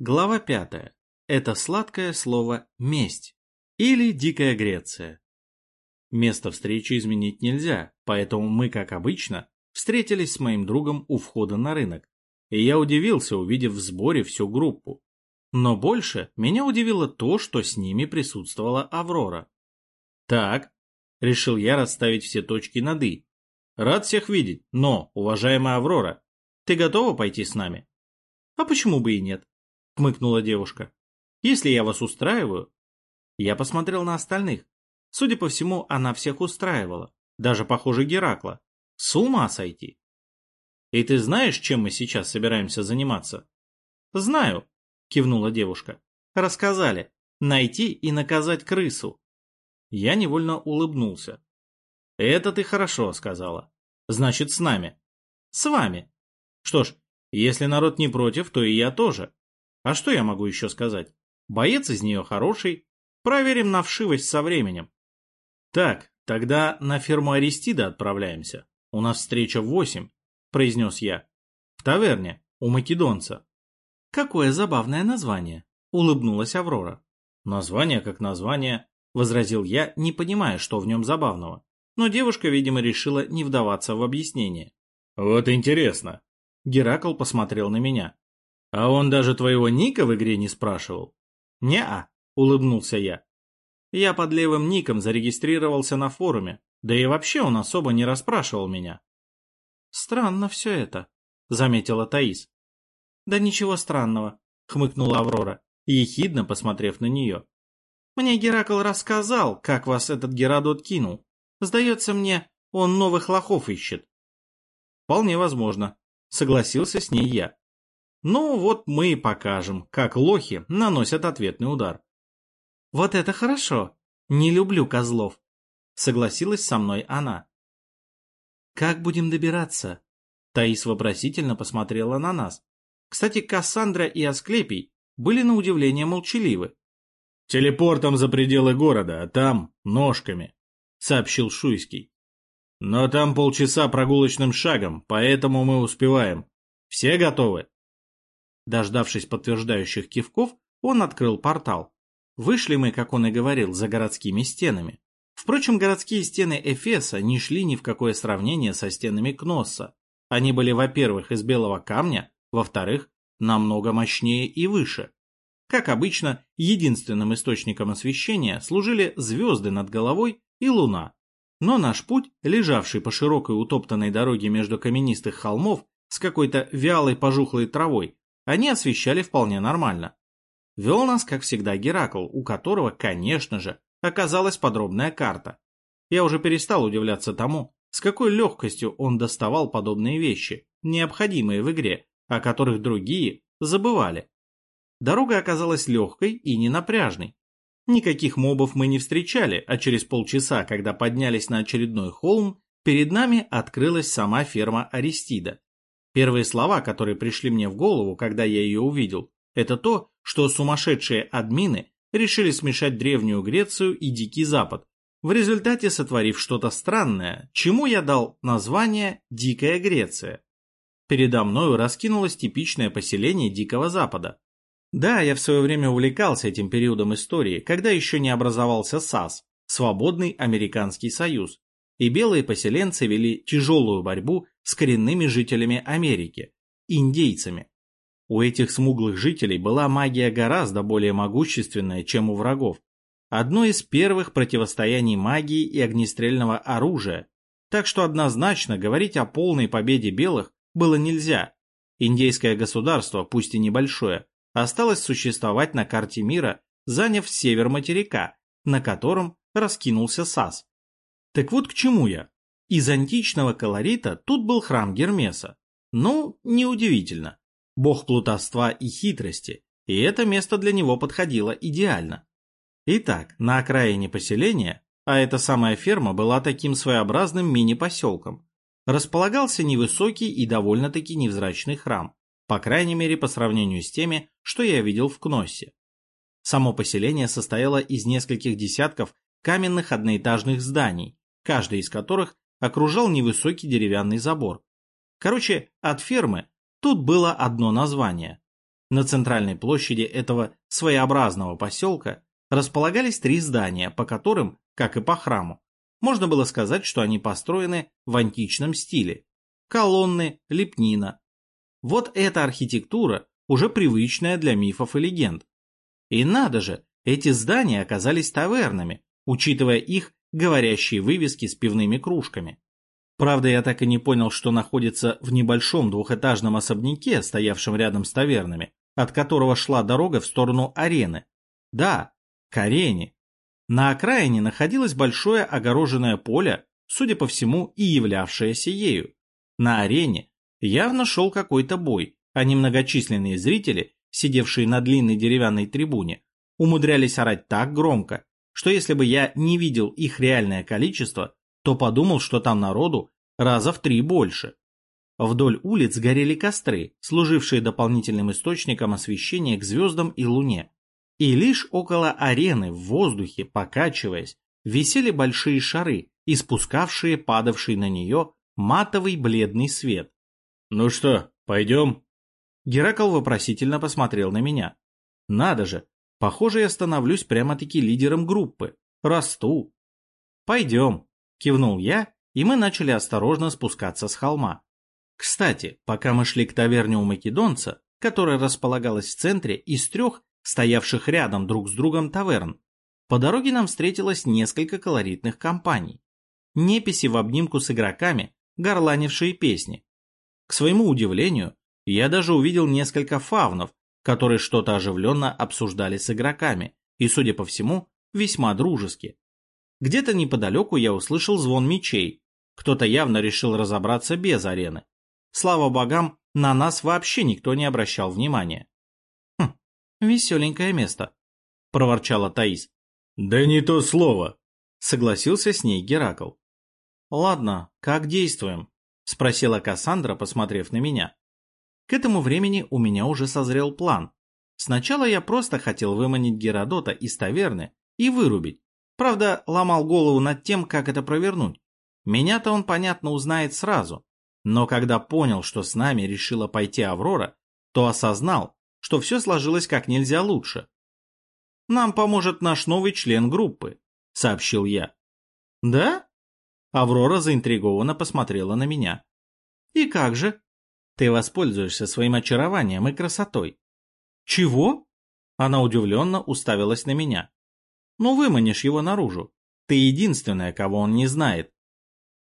Глава пятая. Это сладкое слово «месть» или «дикая Греция». Место встречи изменить нельзя, поэтому мы, как обычно, встретились с моим другом у входа на рынок, и я удивился, увидев в сборе всю группу. Но больше меня удивило то, что с ними присутствовала Аврора. «Так», — решил я расставить все точки над «и». «Рад всех видеть, но, уважаемая Аврора, ты готова пойти с нами?» «А почему бы и нет?» — хмыкнула девушка. «Если я вас устраиваю...» Я посмотрел на остальных. Судя по всему, она всех устраивала. Даже, похоже, Геракла. С ума сойти. «И ты знаешь, чем мы сейчас собираемся заниматься?» «Знаю», — кивнула девушка. «Рассказали. Найти и наказать крысу». Я невольно улыбнулся. «Это ты хорошо сказала. Значит, с нами». «С вами». «Что ж, если народ не против, то и я тоже. А что я могу еще сказать? Боец из нее хороший. Проверим на вшивость со временем. Так, тогда на ферму Аристида отправляемся. У нас встреча в восемь, произнес я. В таверне, у македонца. Какое забавное название, улыбнулась Аврора. Название как название, возразил я, не понимая, что в нем забавного. Но девушка, видимо, решила не вдаваться в объяснение. Вот интересно. Геракл посмотрел на меня. А он даже твоего ника в игре не спрашивал? Не-а, улыбнулся я. Я под левым ником зарегистрировался на форуме, да и вообще он особо не расспрашивал меня. Странно все это, заметила Таис. Да ничего странного, хмыкнула Аврора, ехидно посмотрев на нее. Мне Геракл рассказал, как вас этот Геродот кинул. Сдается мне, он новых лохов ищет. Вполне возможно, согласился с ней я. Ну вот мы и покажем, как лохи наносят ответный удар. Вот это хорошо. Не люблю козлов. Согласилась со мной она. Как будем добираться? Таис вопросительно посмотрела на нас. Кстати, Кассандра и Асклепий были на удивление молчаливы. «Телепортом за пределы города, а там ножками», — сообщил Шуйский. «Но там полчаса прогулочным шагом, поэтому мы успеваем. Все готовы?» Дождавшись подтверждающих кивков, он открыл портал. Вышли мы, как он и говорил, за городскими стенами. Впрочем, городские стены Эфеса не шли ни в какое сравнение со стенами Кносса. Они были, во-первых, из белого камня, во-вторых, намного мощнее и выше. Как обычно, единственным источником освещения служили звезды над головой и луна. Но наш путь, лежавший по широкой утоптанной дороге между каменистых холмов с какой-то вялой пожухлой травой, они освещали вполне нормально. Вел нас, как всегда, Геракл, у которого, конечно же, оказалась подробная карта. Я уже перестал удивляться тому, с какой легкостью он доставал подобные вещи, необходимые в игре, о которых другие забывали. Дорога оказалась легкой и ненапряжной. Никаких мобов мы не встречали, а через полчаса, когда поднялись на очередной холм, перед нами открылась сама ферма Аристида. Первые слова, которые пришли мне в голову, когда я ее увидел, это то, что сумасшедшие админы решили смешать Древнюю Грецию и Дикий Запад, в результате сотворив что-то странное, чему я дал название «Дикая Греция». Передо мною раскинулось типичное поселение Дикого Запада. Да, я в свое время увлекался этим периодом истории, когда еще не образовался САС, Свободный Американский Союз, и белые поселенцы вели тяжелую борьбу с коренными жителями Америки, индейцами. У этих смуглых жителей была магия гораздо более могущественная, чем у врагов. Одно из первых противостояний магии и огнестрельного оружия, так что однозначно говорить о полной победе белых было нельзя. Индейское государство, пусть и небольшое, осталось существовать на карте мира, заняв север материка, на котором раскинулся САС. Так вот к чему я. Из античного колорита тут был храм Гермеса. Ну, неудивительно. Бог плутовства и хитрости, и это место для него подходило идеально. Итак, на окраине поселения, а эта самая ферма была таким своеобразным мини-поселком, располагался невысокий и довольно-таки невзрачный храм, по крайней мере по сравнению с теми, что я видел в Кноссе. Само поселение состояло из нескольких десятков каменных одноэтажных зданий, каждый из которых окружал невысокий деревянный забор. Короче, от фермы тут было одно название. На центральной площади этого своеобразного поселка располагались три здания, по которым, как и по храму, можно было сказать, что они построены в античном стиле. Колонны, лепнина. Вот эта архитектура уже привычная для мифов и легенд. И надо же, эти здания оказались тавернами, учитывая их говорящие вывески с пивными кружками. Правда, я так и не понял, что находится в небольшом двухэтажном особняке, стоявшем рядом с тавернами, от которого шла дорога в сторону арены. Да, к арене. На окраине находилось большое огороженное поле, судя по всему, и являвшееся ею. На арене явно шел какой-то бой, а немногочисленные зрители, сидевшие на длинной деревянной трибуне, умудрялись орать так громко, что если бы я не видел их реальное количество, то подумал, что там народу раза в три больше. Вдоль улиц горели костры, служившие дополнительным источником освещения к звездам и луне. И лишь около арены в воздухе, покачиваясь, висели большие шары, испускавшие падавший на нее матовый бледный свет. «Ну что, пойдем?» Геракл вопросительно посмотрел на меня. «Надо же, похоже, я становлюсь прямо-таки лидером группы. Расту». «Пойдем», — кивнул я, и мы начали осторожно спускаться с холма. Кстати, пока мы шли к таверне у Македонца, которая располагалась в центре из трех стоявших рядом друг с другом таверн, по дороге нам встретилось несколько колоритных компаний. Неписи в обнимку с игроками, горланившие песни. К своему удивлению, я даже увидел несколько фавнов, которые что-то оживленно обсуждали с игроками, и, судя по всему, весьма дружески. Где-то неподалеку я услышал звон мечей. Кто-то явно решил разобраться без арены. Слава богам, на нас вообще никто не обращал внимания. «Хм, веселенькое место», — проворчала Таис. «Да не то слово», — согласился с ней Геракл. «Ладно, как действуем?» — спросила Кассандра, посмотрев на меня. К этому времени у меня уже созрел план. Сначала я просто хотел выманить Геродота из таверны и вырубить, Правда, ломал голову над тем, как это провернуть. Меня-то он, понятно, узнает сразу. Но когда понял, что с нами решила пойти Аврора, то осознал, что все сложилось как нельзя лучше. «Нам поможет наш новый член группы», — сообщил я. «Да?» Аврора заинтригованно посмотрела на меня. «И как же?» «Ты воспользуешься своим очарованием и красотой». «Чего?» Она удивленно уставилась на меня. Ну, выманишь его наружу. Ты единственная, кого он не знает.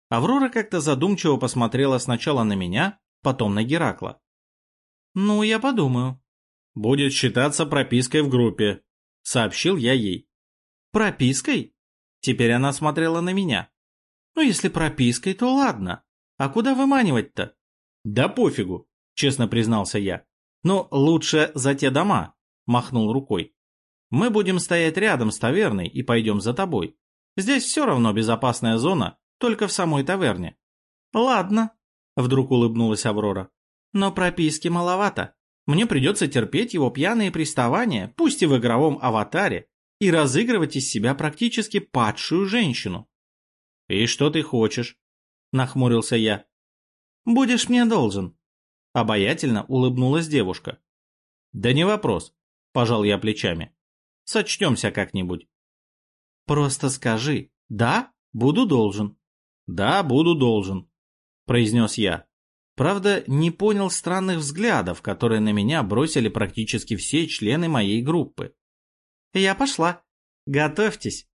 Аврора как-то задумчиво посмотрела сначала на меня, потом на Геракла. «Ну, я подумаю». «Будет считаться пропиской в группе», — сообщил я ей. «Пропиской?» Теперь она смотрела на меня. «Ну, если пропиской, то ладно. А куда выманивать-то?» «Да пофигу», — честно признался я. «Но лучше за те дома», — махнул рукой. Мы будем стоять рядом с таверной и пойдем за тобой. Здесь все равно безопасная зона, только в самой таверне. Ладно, вдруг улыбнулась Аврора. Но прописки маловато. Мне придется терпеть его пьяные приставания, пусть и в игровом аватаре, и разыгрывать из себя практически падшую женщину. «И что ты хочешь?» – нахмурился я. «Будешь мне должен». Обаятельно улыбнулась девушка. «Да не вопрос», – пожал я плечами. Сочтемся как-нибудь. Просто скажи, да, буду должен. Да, буду должен, произнес я. Правда, не понял странных взглядов, которые на меня бросили практически все члены моей группы. Я пошла. Готовьтесь.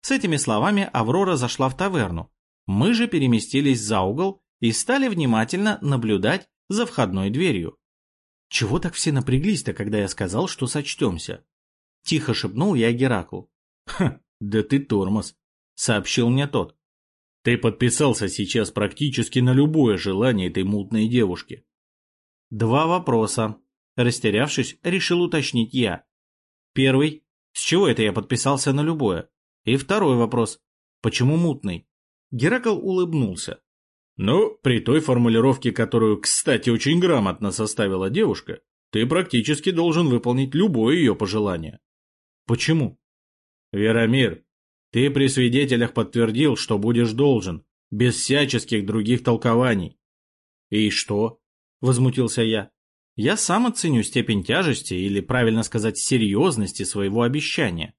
С этими словами Аврора зашла в таверну. Мы же переместились за угол и стали внимательно наблюдать за входной дверью. Чего так все напряглись-то, когда я сказал, что сочтемся? Тихо шепнул я Гераклу. «Ха, да ты тормоз», — сообщил мне тот. «Ты подписался сейчас практически на любое желание этой мутной девушки». «Два вопроса», — растерявшись, решил уточнить я. Первый, с чего это я подписался на любое? И второй вопрос, почему мутный? Геракл улыбнулся. «Ну, при той формулировке, которую, кстати, очень грамотно составила девушка, ты практически должен выполнить любое ее пожелание. Почему? Веромир, ты при свидетелях подтвердил, что будешь должен, без всяческих других толкований. И что? Возмутился я. Я сам оценю степень тяжести или, правильно сказать, серьезности своего обещания.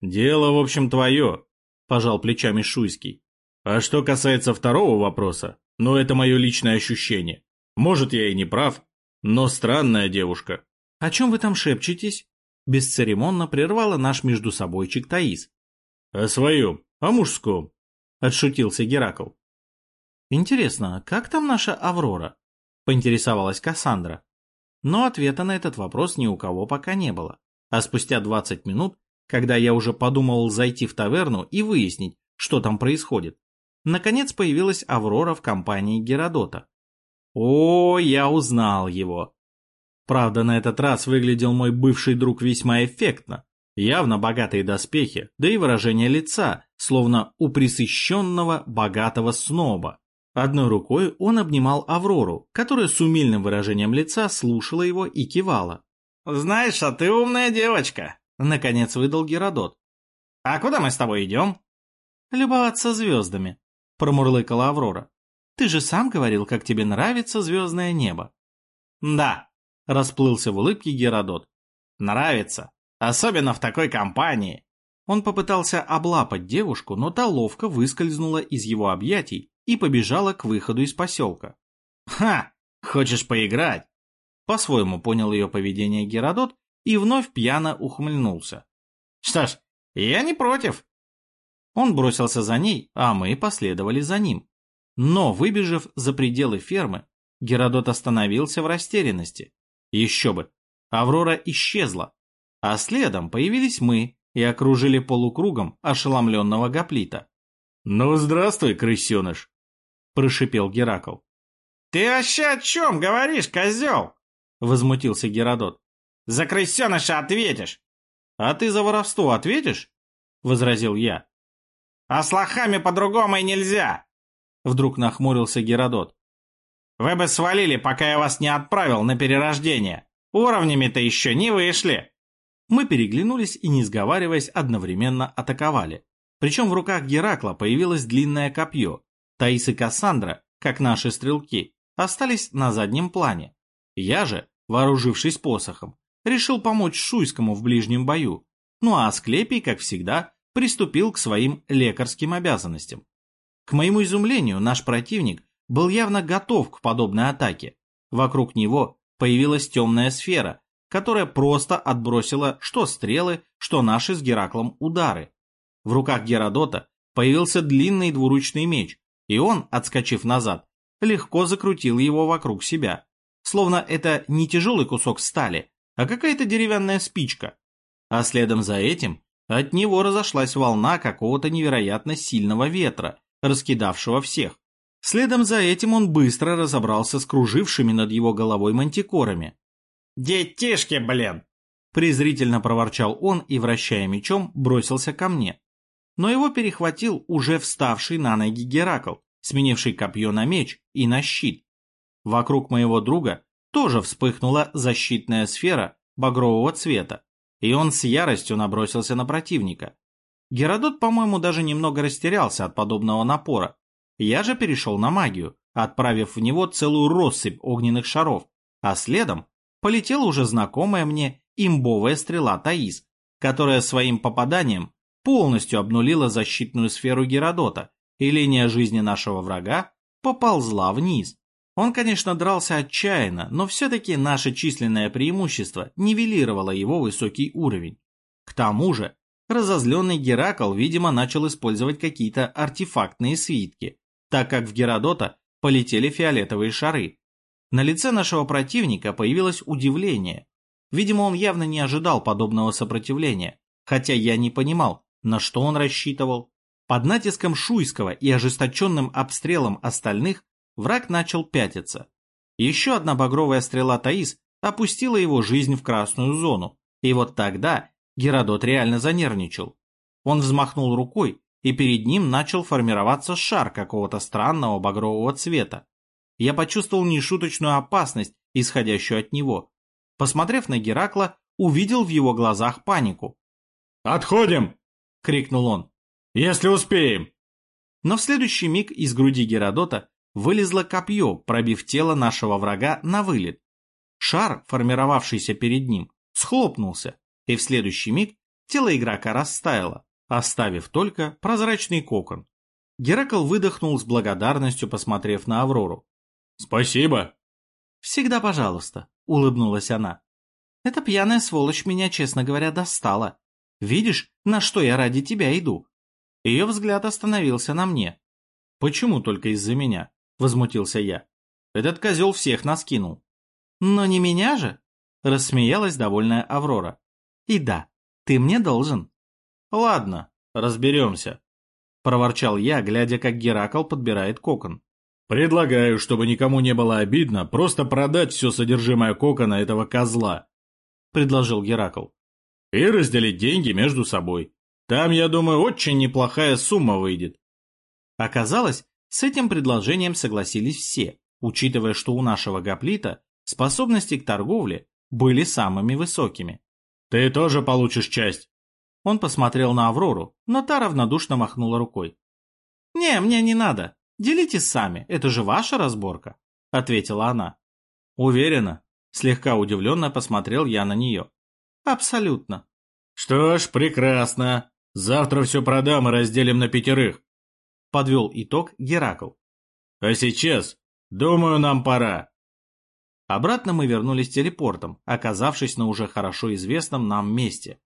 Дело, в общем, твое, пожал плечами Шуйский. А что касается второго вопроса, ну это мое личное ощущение. Может, я и не прав, но странная девушка. О чем вы там шепчетесь? Бесцеремонно прервала наш между собойчик Таис. О своем, о мужском, отшутился Геракл. Интересно, как там наша Аврора? Поинтересовалась Кассандра. Но ответа на этот вопрос ни у кого пока не было. А спустя 20 минут, когда я уже подумал зайти в таверну и выяснить, что там происходит, наконец появилась Аврора в компании Геродота. О, я узнал его. Правда, на этот раз выглядел мой бывший друг весьма эффектно. Явно богатые доспехи, да и выражение лица, словно у присыщенного богатого сноба. Одной рукой он обнимал Аврору, которая с умильным выражением лица слушала его и кивала. «Знаешь, а ты умная девочка», — наконец выдал Геродот. «А куда мы с тобой идем?» «Любоваться звездами», — промурлыкала Аврора. «Ты же сам говорил, как тебе нравится звездное небо». «Да», — расплылся в улыбке Геродот. «Нравится. Особенно в такой компании». Он попытался облапать девушку, но та ловко выскользнула из его объятий и побежала к выходу из поселка. «Ха! Хочешь поиграть?» По-своему понял ее поведение Геродот и вновь пьяно ухмыльнулся. «Что ж, я не против». Он бросился за ней, а мы последовали за ним. Но, выбежав за пределы фермы, Геродот остановился в растерянности. Еще бы, Аврора исчезла, а следом появились мы и окружили полукругом ошеломленного гоплита. «Ну, здравствуй, крысеныш!» — прошипел Геракл. «Ты вообще о чем говоришь, козел?» — возмутился Геродот. «За крысеныша ответишь!» «А ты за воровство ответишь?» — возразил я. «А с лохами по-другому и нельзя!» Вдруг нахмурился Геродот. «Вы бы свалили, пока я вас не отправил на перерождение. Уровнями-то еще не вышли!» Мы переглянулись и, не сговариваясь, одновременно атаковали. Причем в руках Геракла появилось длинное копье, Таис и Кассандра, как наши стрелки, остались на заднем плане. Я же, вооружившись посохом, решил помочь Шуйскому в ближнем бою, ну а Асклепий, как всегда, приступил к своим лекарским обязанностям. К моему изумлению, наш противник был явно готов к подобной атаке. Вокруг него появилась темная сфера, которая просто отбросила что стрелы, что наши с Гераклом удары. В руках Геродота появился длинный двуручный меч, и он, отскочив назад, легко закрутил его вокруг себя, словно это не тяжелый кусок стали, а какая-то деревянная спичка. А следом за этим от него разошлась волна какого-то невероятно сильного ветра, раскидавшего всех. Следом за этим он быстро разобрался с кружившими над его головой мантикорами. «Детишки, блин!» Презрительно проворчал он и, вращая мечом, бросился ко мне но его перехватил уже вставший на ноги Геракл, сменивший копье на меч и на щит. Вокруг моего друга тоже вспыхнула защитная сфера багрового цвета, и он с яростью набросился на противника. Геродот, по-моему, даже немного растерялся от подобного напора. Я же перешел на магию, отправив в него целую россыпь огненных шаров, а следом полетела уже знакомая мне имбовая стрела Таис, которая своим попаданием полностью обнулила защитную сферу Геродота, и линия жизни нашего врага поползла вниз. Он, конечно, дрался отчаянно, но все-таки наше численное преимущество нивелировало его высокий уровень. К тому же, разозленный Геракл, видимо, начал использовать какие-то артефактные свитки, так как в Геродота полетели фиолетовые шары. На лице нашего противника появилось удивление. Видимо, он явно не ожидал подобного сопротивления, хотя я не понимал, на что он рассчитывал? Под натиском Шуйского и ожесточенным обстрелом остальных враг начал пятиться. Еще одна багровая стрела Таис опустила его жизнь в красную зону, и вот тогда Геродот реально занервничал. Он взмахнул рукой, и перед ним начал формироваться шар какого-то странного багрового цвета. Я почувствовал нешуточную опасность, исходящую от него. Посмотрев на Геракла, увидел в его глазах панику. «Отходим!» — крикнул он. «Если успеем!» Но в следующий миг из груди Геродота вылезло копье, пробив тело нашего врага на вылет. Шар, формировавшийся перед ним, схлопнулся, и в следующий миг тело игрока растаяло, оставив только прозрачный кокон. Геракл выдохнул с благодарностью, посмотрев на Аврору. «Спасибо!» «Всегда пожалуйста», — улыбнулась она. «Эта пьяная сволочь меня, честно говоря, достала. Видишь, на что я ради тебя иду?» Ее взгляд остановился на мне. «Почему только из-за меня?» — возмутился я. «Этот козел всех нас кинул». «Но не меня же?» — рассмеялась довольная Аврора. «И да, ты мне должен». «Ладно, разберемся», — проворчал я, глядя, как Геракл подбирает кокон. «Предлагаю, чтобы никому не было обидно, просто продать все содержимое кокона этого козла», — предложил Геракл. «И разделить деньги между собой. Там, я думаю, очень неплохая сумма выйдет». Оказалось, с этим предложением согласились все, учитывая, что у нашего гоплита способности к торговле были самыми высокими. «Ты тоже получишь часть». Он посмотрел на Аврору, но та равнодушно махнула рукой. «Не, мне не надо. Делитесь сами, это же ваша разборка», — ответила она. «Уверена?» — слегка удивленно посмотрел я на нее. «Абсолютно». «Что ж, прекрасно. Завтра все продам и разделим на пятерых», — подвел итог Геракл. «А сейчас, думаю, нам пора». Обратно мы вернулись телепортом, оказавшись на уже хорошо известном нам месте.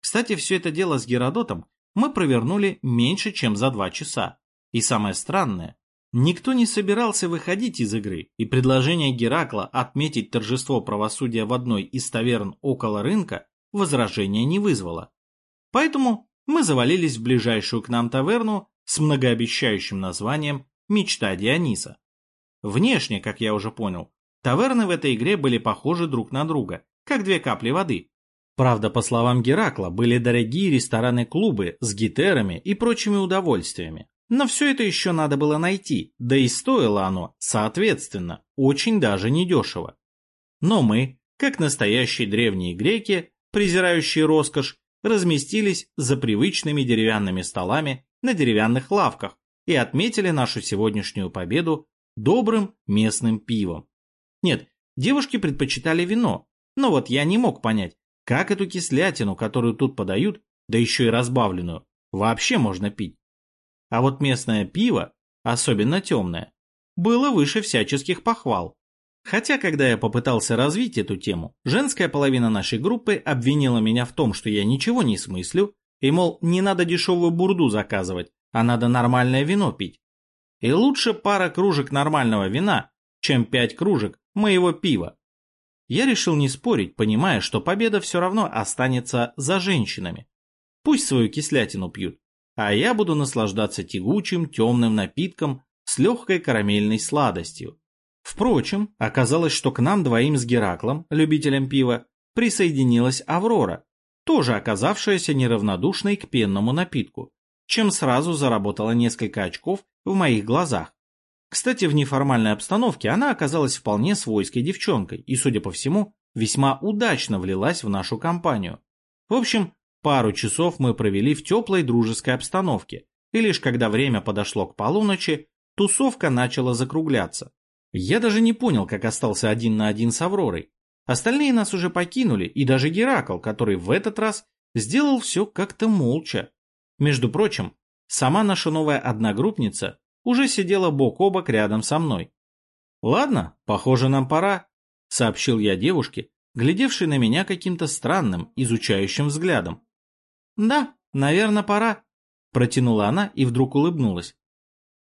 Кстати, все это дело с Геродотом мы провернули меньше, чем за два часа. И самое странное, никто не собирался выходить из игры, и предложение Геракла отметить торжество правосудия в одной из таверн около рынка возражения не вызвало. Поэтому мы завалились в ближайшую к нам таверну с многообещающим названием «Мечта Диониса». Внешне, как я уже понял, таверны в этой игре были похожи друг на друга, как две капли воды. Правда, по словам Геракла, были дорогие рестораны-клубы с гитерами и прочими удовольствиями. Но все это еще надо было найти, да и стоило оно, соответственно, очень даже недешево. Но мы, как настоящие древние греки, презирающие роскошь, разместились за привычными деревянными столами на деревянных лавках и отметили нашу сегодняшнюю победу добрым местным пивом. Нет, девушки предпочитали вино, но вот я не мог понять, как эту кислятину, которую тут подают, да еще и разбавленную, вообще можно пить. А вот местное пиво, особенно темное, было выше всяческих похвал. Хотя, когда я попытался развить эту тему, женская половина нашей группы обвинила меня в том, что я ничего не смыслю, и, мол, не надо дешевую бурду заказывать, а надо нормальное вино пить. И лучше пара кружек нормального вина, чем пять кружек моего пива. Я решил не спорить, понимая, что победа все равно останется за женщинами. Пусть свою кислятину пьют а я буду наслаждаться тягучим темным напитком с легкой карамельной сладостью. Впрочем, оказалось, что к нам двоим с Гераклом, любителем пива, присоединилась Аврора, тоже оказавшаяся неравнодушной к пенному напитку, чем сразу заработала несколько очков в моих глазах. Кстати, в неформальной обстановке она оказалась вполне свойской девчонкой и, судя по всему, весьма удачно влилась в нашу компанию. В общем, Пару часов мы провели в теплой дружеской обстановке, и лишь когда время подошло к полуночи, тусовка начала закругляться. Я даже не понял, как остался один на один с Авророй. Остальные нас уже покинули, и даже Геракл, который в этот раз сделал все как-то молча. Между прочим, сама наша новая одногруппница уже сидела бок о бок рядом со мной. «Ладно, похоже, нам пора», — сообщил я девушке, глядевшей на меня каким-то странным, изучающим взглядом. «Да, наверное, пора», — протянула она и вдруг улыбнулась.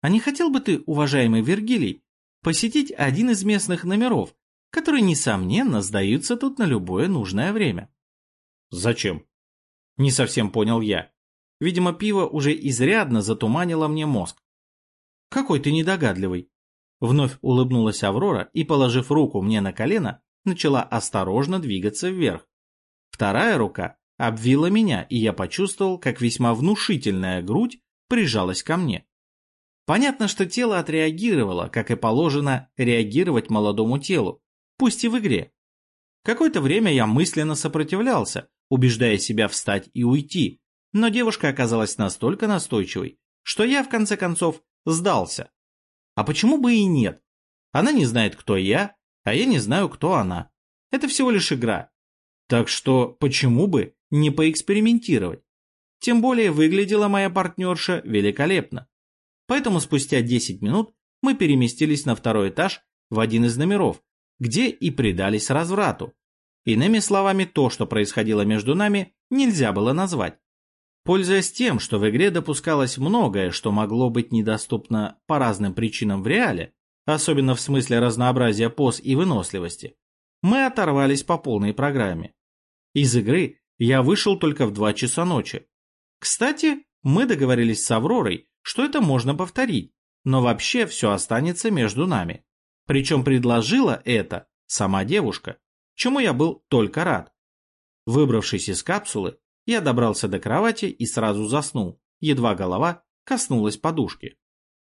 «А не хотел бы ты, уважаемый Вергилий, посетить один из местных номеров, которые, несомненно, сдаются тут на любое нужное время?» «Зачем?» Не совсем понял я. Видимо, пиво уже изрядно затуманило мне мозг. «Какой ты недогадливый!» Вновь улыбнулась Аврора и, положив руку мне на колено, начала осторожно двигаться вверх. Вторая рука обвила меня, и я почувствовал, как весьма внушительная грудь прижалась ко мне. Понятно, что тело отреагировало, как и положено реагировать молодому телу, пусть и в игре. Какое-то время я мысленно сопротивлялся, убеждая себя встать и уйти, но девушка оказалась настолько настойчивой, что я, в конце концов, сдался. А почему бы и нет? Она не знает, кто я, а я не знаю, кто она. Это всего лишь игра. Так что почему бы не поэкспериментировать? Тем более выглядела моя партнерша великолепно. Поэтому спустя 10 минут мы переместились на второй этаж в один из номеров, где и предались разврату. Иными словами, то, что происходило между нами, нельзя было назвать. Пользуясь тем, что в игре допускалось многое, что могло быть недоступно по разным причинам в реале, особенно в смысле разнообразия поз и выносливости, мы оторвались по полной программе. Из игры я вышел только в 2 часа ночи. Кстати, мы договорились с Авророй, что это можно повторить, но вообще все останется между нами. Причем предложила это сама девушка, чему я был только рад. Выбравшись из капсулы, я добрался до кровати и сразу заснул, едва голова коснулась подушки.